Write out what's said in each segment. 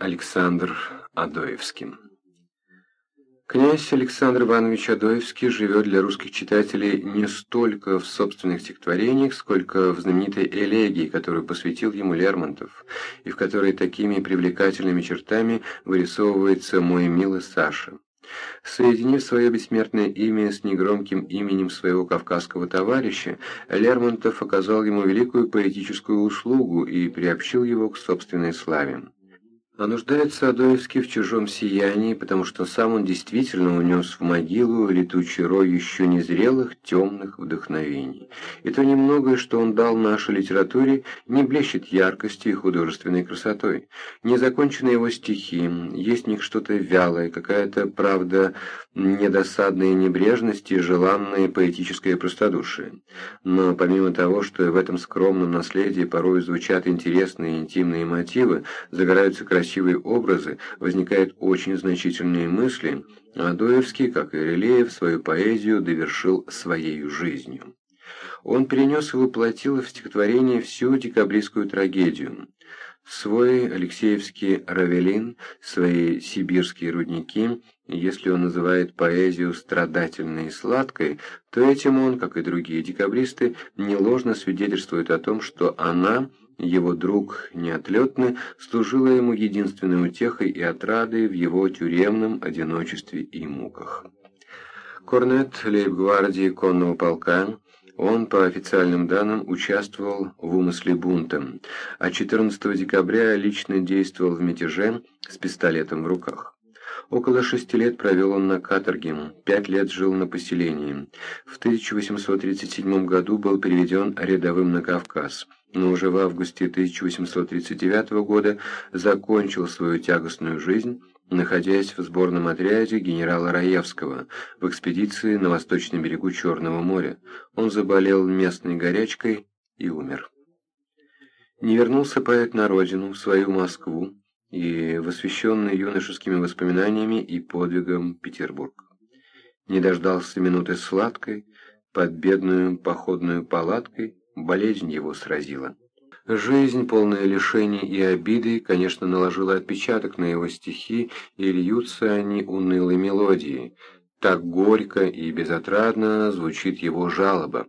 Александр Адоевский Князь Александр Иванович Адоевский живет для русских читателей не столько в собственных стихотворениях, сколько в знаменитой элегии, которую посвятил ему Лермонтов, и в которой такими привлекательными чертами вырисовывается «Мой милый Саша». Соединив свое бессмертное имя с негромким именем своего кавказского товарища, Лермонтов оказал ему великую поэтическую услугу и приобщил его к собственной славе. А нуждается Адоевский в чужом сиянии, потому что сам он действительно унес в могилу летучий рой еще незрелых темных вдохновений. И то немногое, что он дал нашей литературе, не блещет яркостью и художественной красотой. Незаконченные его стихи, есть в них что-то вялое, какая-то, правда, недосадная небрежность и желанное поэтическое простодушие. Но помимо того, что в этом скромном наследии порой звучат интересные интимные мотивы, загораются красивые красивые образы, возникают очень значительные мысли, а Доевский, как и Релеев, свою поэзию довершил своей жизнью. Он перенес и воплотил в стихотворение всю декабристскую трагедию. Свой Алексеевский Равелин, свои сибирские рудники, если он называет поэзию страдательной и сладкой, то этим он, как и другие декабристы, неложно свидетельствует о том, что она его друг неотлетно служила ему единственной утехой и отрадой в его тюремном одиночестве и муках. Корнет лейб-гвардии конного полка, он, по официальным данным, участвовал в умысле бунта, а 14 декабря лично действовал в мятеже с пистолетом в руках. Около шести лет провел он на каторге, пять лет жил на поселении. В 1837 году был переведен рядовым на Кавказ но уже в августе 1839 года закончил свою тягостную жизнь, находясь в сборном отряде генерала Раевского в экспедиции на восточном берегу Черного моря. Он заболел местной горячкой и умер. Не вернулся поэт на родину, в свою Москву, и в освященный юношескими воспоминаниями и подвигом Петербург. Не дождался минуты сладкой, под бедную походную палаткой, болезнь его сразила. Жизнь, полная лишений и обиды, конечно, наложила отпечаток на его стихи, и льются они унылой мелодией. Так горько и безотрадно звучит его жалоба.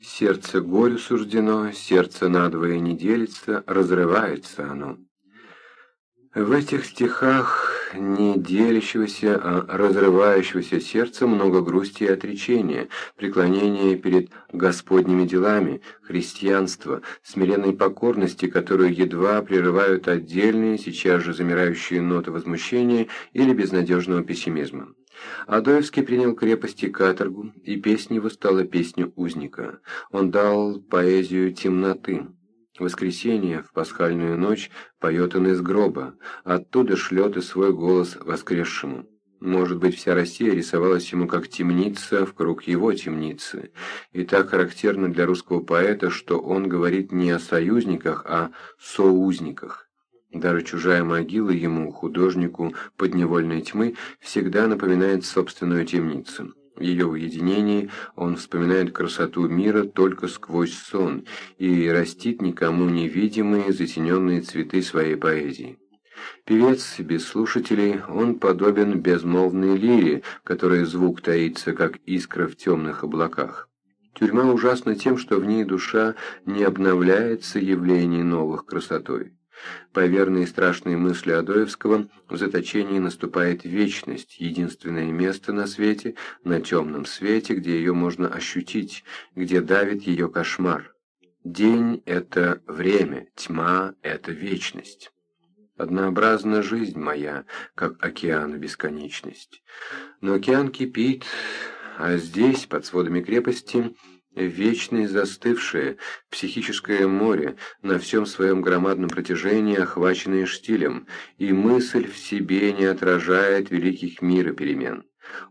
Сердце горю суждено, сердце надвое не делится, разрывается оно. В этих стихах не делящегося, а разрывающегося сердца много грусти и отречения, преклонения перед Господними делами, христианства, смиренной покорности, которую едва прерывают отдельные, сейчас же замирающие ноты возмущения или безнадежного пессимизма. Адоевский принял крепость и каторгу, и песня его стала песню узника. Он дал поэзию темноты. Воскресенье, в пасхальную ночь, поет он из гроба, оттуда шлет и свой голос воскресшему. Может быть, вся Россия рисовалась ему как темница в круг его темницы. И так характерно для русского поэта, что он говорит не о союзниках, а соузниках. Даже чужая могила ему, художнику подневольной тьмы, всегда напоминает собственную темницу. В ее уединении он вспоминает красоту мира только сквозь сон и растит никому невидимые затененные цветы своей поэзии. Певец без слушателей, он подобен безмолвной лире, в которой звук таится, как искра в темных облаках. Тюрьма ужасна тем, что в ней душа не обновляется явлений новых красотой. По верной и страшной мысли Адоевского, в заточении наступает вечность, единственное место на свете, на темном свете, где ее можно ощутить, где давит ее кошмар. День — это время, тьма — это вечность. Однообразна жизнь моя, как океан бесконечность. Но океан кипит, а здесь, под сводами крепости, вечное застывшее психическое море, на всем своем громадном протяжении охваченное штилем, и мысль в себе не отражает великих мира перемен.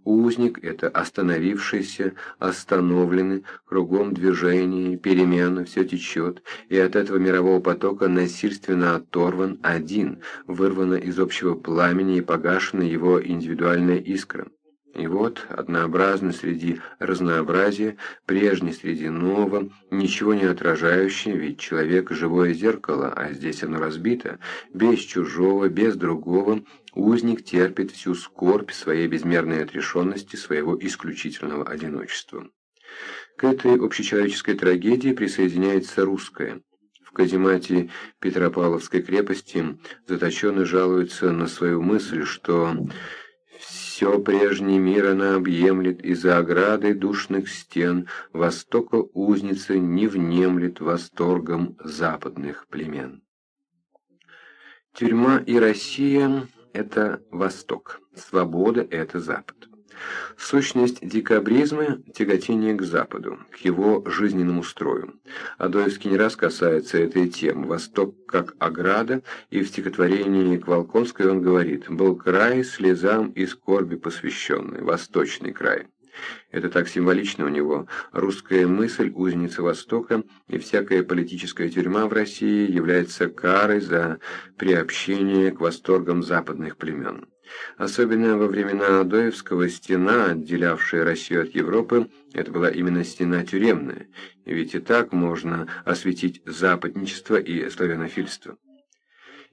Узник — это остановившийся, остановленный, кругом движение, перемена, все течет, и от этого мирового потока насильственно оторван один, вырвана из общего пламени и погашена его индивидуальная искра. И вот, однообразно среди разнообразия, прежний среди нового, ничего не отражающее, ведь человек – живое зеркало, а здесь оно разбито, без чужого, без другого, узник терпит всю скорбь своей безмерной отрешенности, своего исключительного одиночества. К этой общечеловеческой трагедии присоединяется русская. В каземате Петропавловской крепости заточенный жалуется на свою мысль, что все прежний мир она объемлет, и за оградой душных стен Востока узница не внемлет восторгом западных племен. Тюрьма и Россия – это Восток, свобода – это Запад. Сущность декабризма – тяготение к Западу, к его жизненному строю. Адоевский не раз касается этой темы «Восток как ограда», и в стихотворении к Волконской он говорит «Был край слезам и скорби посвященный, восточный край». Это так символично у него. Русская мысль, узница Востока и всякая политическая тюрьма в России является карой за приобщение к восторгам западных племен. Особенно во времена Адоевского стена, отделявшая Россию от Европы, это была именно стена тюремная, ведь и так можно осветить западничество и славянофильство.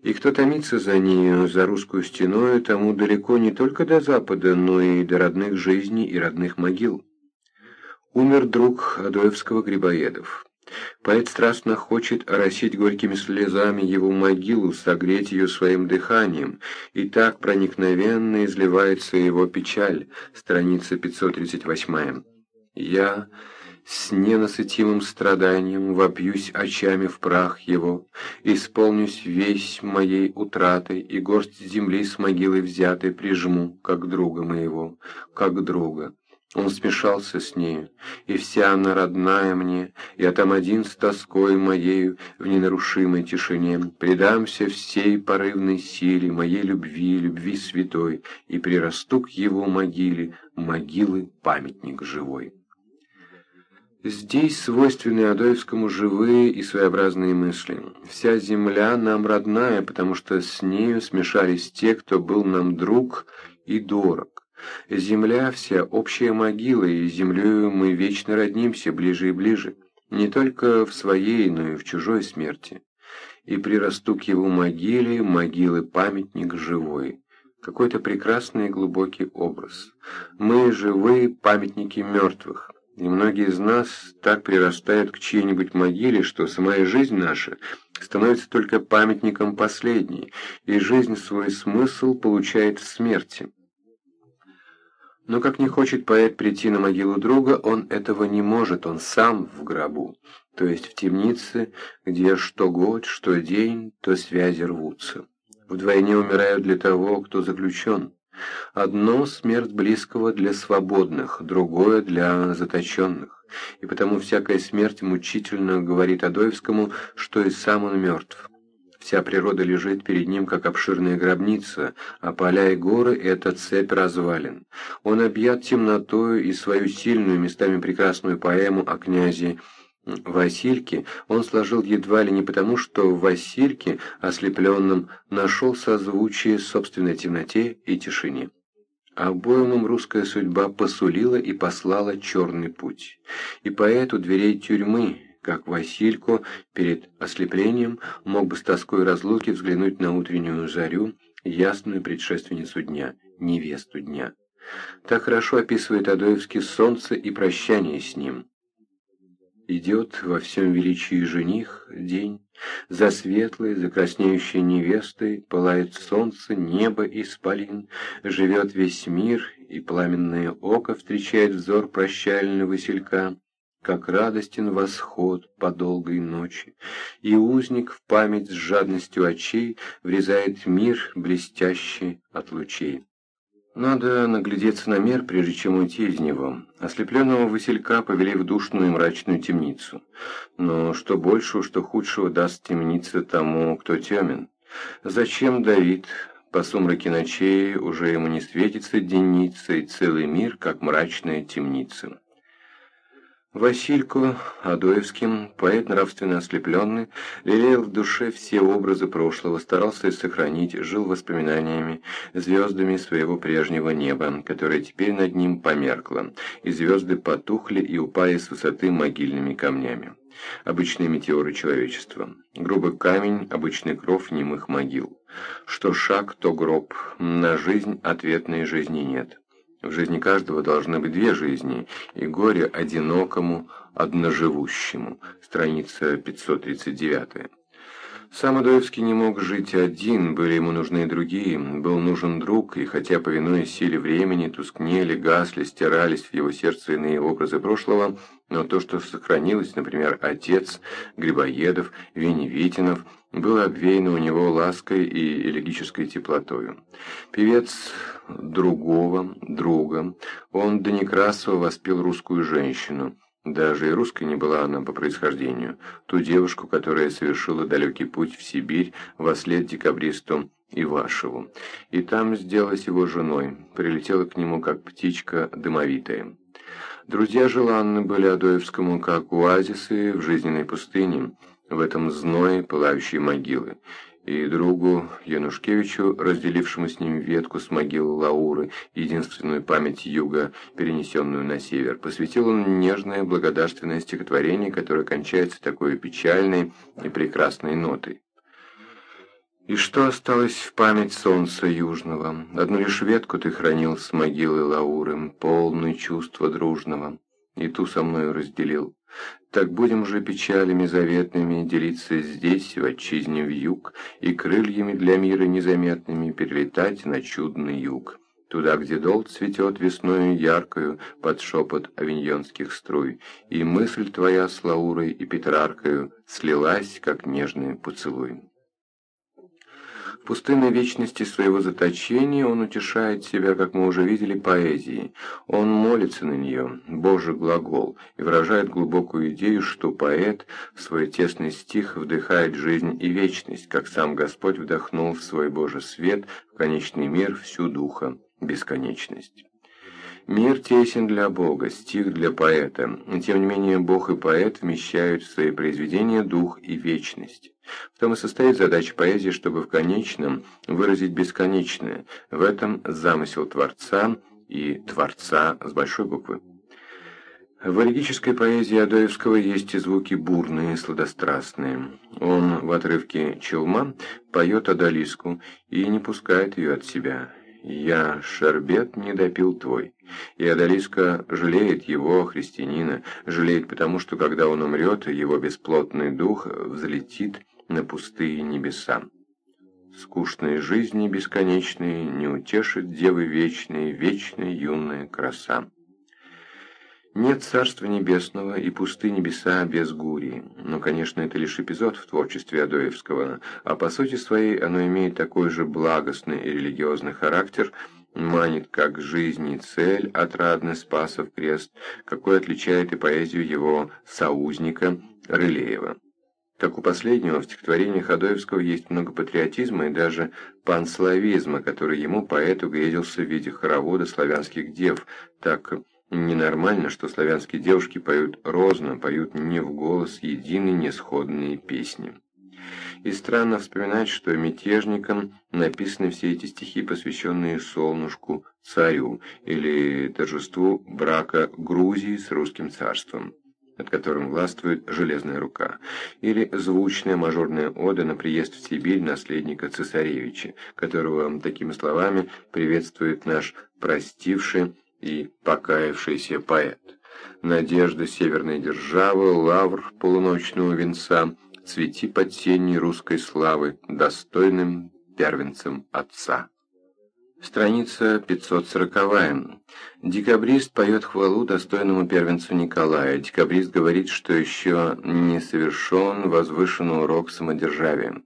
И кто томится за нею, за русскую стеною, тому далеко не только до Запада, но и до родных жизней и родных могил. Умер друг Адоевского Грибоедов. Поэт страстно хочет оросить горькими слезами его могилу, согреть ее своим дыханием, и так проникновенно изливается его печаль, страница 538. «Я...» с ненасытимым страданием вопьюсь очами в прах его, исполнюсь весь моей утратой, и горсть земли с могилы взятой прижму, как друга моего, как друга. Он смешался с нею, и вся она родная мне, я там один с тоской моею в ненарушимой тишине, предамся всей порывной силе моей любви, любви святой, и прирасту к его могиле, могилы памятник живой. Здесь свойственны Адоевскому живые и своеобразные мысли. Вся земля нам родная, потому что с нею смешались те, кто был нам друг и дорог. Земля вся общая могила, и землею мы вечно роднимся ближе и ближе, не только в своей, но и в чужой смерти. И прирасту к его могиле, могилы памятник живой. Какой-то прекрасный и глубокий образ. Мы живые памятники мертвых. И многие из нас так прирастают к чьей-нибудь могиле, что самая жизнь наша становится только памятником последней, и жизнь свой смысл получает в смерти. Но как не хочет поэт прийти на могилу друга, он этого не может, он сам в гробу, то есть в темнице, где что год, что день, то связи рвутся. Вдвойне умирают для того, кто заключен. Одно – смерть близкого для свободных, другое – для заточенных. И потому всякая смерть мучительно говорит Адоевскому, что и сам он мертв. Вся природа лежит перед ним, как обширная гробница, а поля и горы — это цепь развалин. Он объят темнотою и свою сильную, местами прекрасную поэму о князе Васильке он сложил едва ли не потому, что в Васильке, ослепленном, нашел созвучие собственной темноте и тишине. Обоим им русская судьба посулила и послала черный путь. И поэт у дверей тюрьмы, как Василько, перед ослеплением, мог бы с тоской разлуки взглянуть на утреннюю зарю, ясную предшественницу дня, невесту дня. Так хорошо описывает Адоевский солнце и прощание с ним. Идет во всем величии жених день, За светлой, за краснеющей невестой Пылает солнце, небо исполин, Живет весь мир, и пламенное око Встречает взор прощального Василька, Как радостен восход по долгой ночи, И узник в память с жадностью очей Врезает мир, блестящий от лучей. Надо наглядеться на мир, прежде чем уйти из него. Ослепленного Василька повели в душную и мрачную темницу. Но что большего, что худшего даст темница тому, кто темен? Зачем Давид? По сумраке ночей уже ему не светится денница, и целый мир, как мрачная темница. Василько Адоевским, поэт нравственно ослепленный, лелеял в душе все образы прошлого, старался их сохранить, жил воспоминаниями, звездами своего прежнего неба, которое теперь над ним померкло, и звезды потухли и упали с высоты могильными камнями. Обычные метеоры человечества. Грубый камень, обычный кров немых могил. Что шаг, то гроб. На жизнь ответной жизни нет. В жизни каждого должны быть две жизни, и горе одинокому, одноживущему. Страница 539. Сам Адоевский не мог жить один, были ему нужны другие, был нужен друг, и хотя, повинуясь силе времени, тускнели, гасли, стирались в его сердце иные образы прошлого, но то, что сохранилось, например, отец, Грибоедов, Веневитинов, было обвеяно у него лаской и элегической теплотою. Певец другого, друга, он до Некрасова воспел русскую женщину, даже и русской не была она по происхождению, ту девушку, которая совершила далекий путь в Сибирь во след декабристу Ивашеву, и там сделалась его женой, прилетела к нему как птичка дымовитая. Друзья желанны были Адоевскому, как оазисы в жизненной пустыне, в этом зное пылающей могилы, и другу Янушкевичу, разделившему с ним ветку с могилы Лауры, единственную память юга, перенесенную на север, посвятил он нежное благодарственное стихотворение, которое кончается такой печальной и прекрасной нотой. И что осталось в память солнца южного? Одну лишь ветку ты хранил с могилы Лауры, полную чувства дружного, и ту со мною разделил. Так будем же печалями заветными делиться здесь, в отчизне в юг, и крыльями для мира незаметными перелетать на чудный юг. Туда, где дол цветет весною яркою под шепот авиньонских струй, и мысль твоя с Лаурой и Петраркою слилась, как нежный поцелуй. В пустынной вечности своего заточения он утешает себя, как мы уже видели, поэзией. Он молится на нее, Божий глагол, и выражает глубокую идею, что поэт в свой тесный стих вдыхает жизнь и вечность, как сам Господь вдохнул в свой Божий свет в конечный мир всю духа, бесконечность. Мир тесен для Бога, стих для поэта, тем не менее Бог и поэт вмещают в свои произведения дух и вечность. В том и состоит задача поэзии, чтобы в конечном выразить бесконечное. В этом замысел Творца и Творца с большой буквы. В элегической поэзии Адоевского есть и звуки бурные, сладострастные. Он в отрывке «Челма» поет Адалиску и не пускает ее от себя. «Я шербет не допил твой». И Адалиска жалеет его, христианина, жалеет потому, что когда он умрет, его бесплотный дух взлетит на пустые небеса. Скучной жизни бесконечной не утешит девы вечной, вечная юная краса. Нет Царства Небесного и пусты небеса без Гурии. Но, конечно, это лишь эпизод в творчестве Адоевского, а по сути своей оно имеет такой же благостный и религиозный характер, манит как жизнь и цель отрадный Спасов крест, какой отличает и поэзию его соузника Рылеева. Так у последнего в стихотворении Ходоевского есть много патриотизма и даже панславизма, который ему, поэту, грезился в виде хоровода славянских дев, так Ненормально, что славянские девушки поют розно, поют не в голос единые несходные песни. И странно вспоминать, что мятежникам написаны все эти стихи, посвященные солнышку, царю, или торжеству брака Грузии с русским царством, над которым властвует железная рука, или звучная мажорная ода на приезд в Сибирь наследника цесаревича, которого такими словами приветствует наш простивший и покаявшийся поэт. Надежда северной державы, лавр полуночного венца, цвети под сенью русской славы, достойным первенцем отца. Страница 540. Декабрист поет хвалу достойному первенцу Николая. Декабрист говорит, что еще не совершен возвышенный урок самодержавия.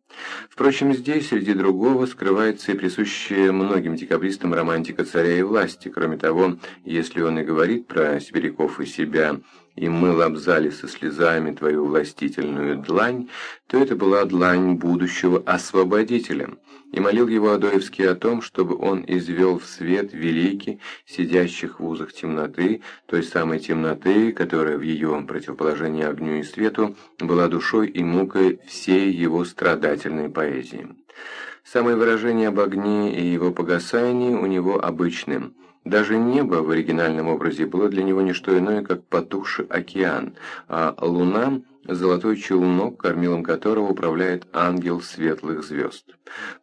Впрочем, здесь, среди другого, скрывается и присущая многим декабристам романтика царя и власти. Кроме того, если он и говорит про сибиряков и себя, и мы лобзали со слезами твою властительную длань, то это была длань будущего освободителя – и молил его Адоевский о том, чтобы он извел в свет великий, сидящих в узах темноты, той самой темноты, которая в ее противоположении огню и свету была душой и мукой всей его страдательной поэзии. Самое выражение об огне и его погасании у него обычным. Даже небо в оригинальном образе было для него не что иное, как потухший океан, а луна – золотой челнок, кормилом которого управляет ангел светлых звезд.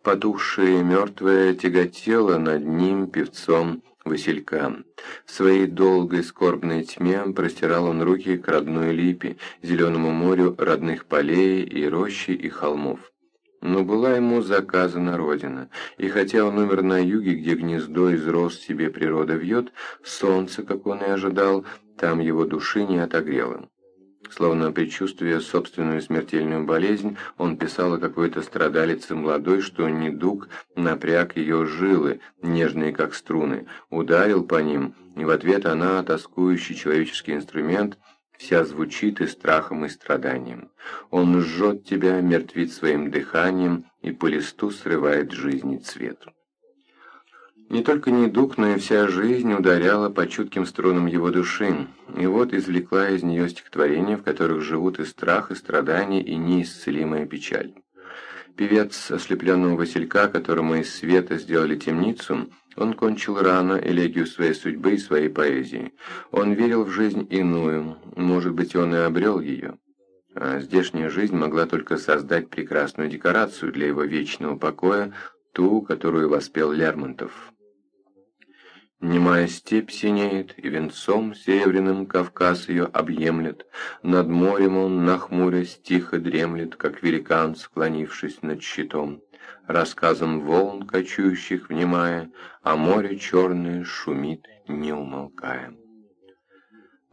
Потухшее мертвое тяготело над ним певцом Василька. В своей долгой скорбной тьме простирал он руки к родной липе, зеленому морю родных полей и рощи и холмов. Но была ему заказана родина, и хотя он умер на юге, где гнездо из роз себе природа вьет, солнце, как он и ожидал, там его души не отогрело. Словно предчувствуя собственную смертельную болезнь, он писал о какой-то страдалице молодой, что недуг напряг ее жилы, нежные как струны, ударил по ним, и в ответ она, тоскующий человеческий инструмент, вся звучит и страхом, и страданием. Он жжет тебя, мертвит своим дыханием, и по листу срывает жизни цвет. Не только недуг, но и вся жизнь ударяла по чутким струнам его души, и вот извлекла из нее стихотворения, в которых живут и страх, и страдания, и неисцелимая печаль. Певец ослепленного Василька, которому из света сделали темницу, он кончил рано элегию своей судьбы и своей поэзии. Он верил в жизнь иную, может быть, он и обрел ее. А здешняя жизнь могла только создать прекрасную декорацию для его вечного покоя, ту, которую воспел Лермонтов. Немая степь синеет, и венцом серебряным Кавказ ее объемлет. Над морем он, нахмурясь, тихо дремлет, как великан, склонившись над щитом. Рассказом волн, кочующих внимая, а море черное шумит, не умолкая.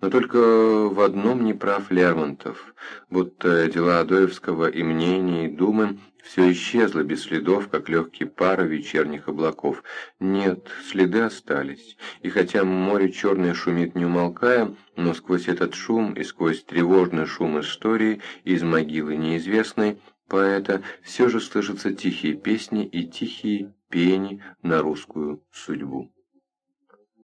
Но только в одном не прав Лермонтов, будто дела Адоевского и мнения, и думы все исчезло без следов, как легкий пар вечерних облаков. Нет, следы остались, и хотя море черное шумит не умолкая, но сквозь этот шум и сквозь тревожный шум истории из могилы неизвестной поэта все же слышатся тихие песни и тихие пени на русскую судьбу.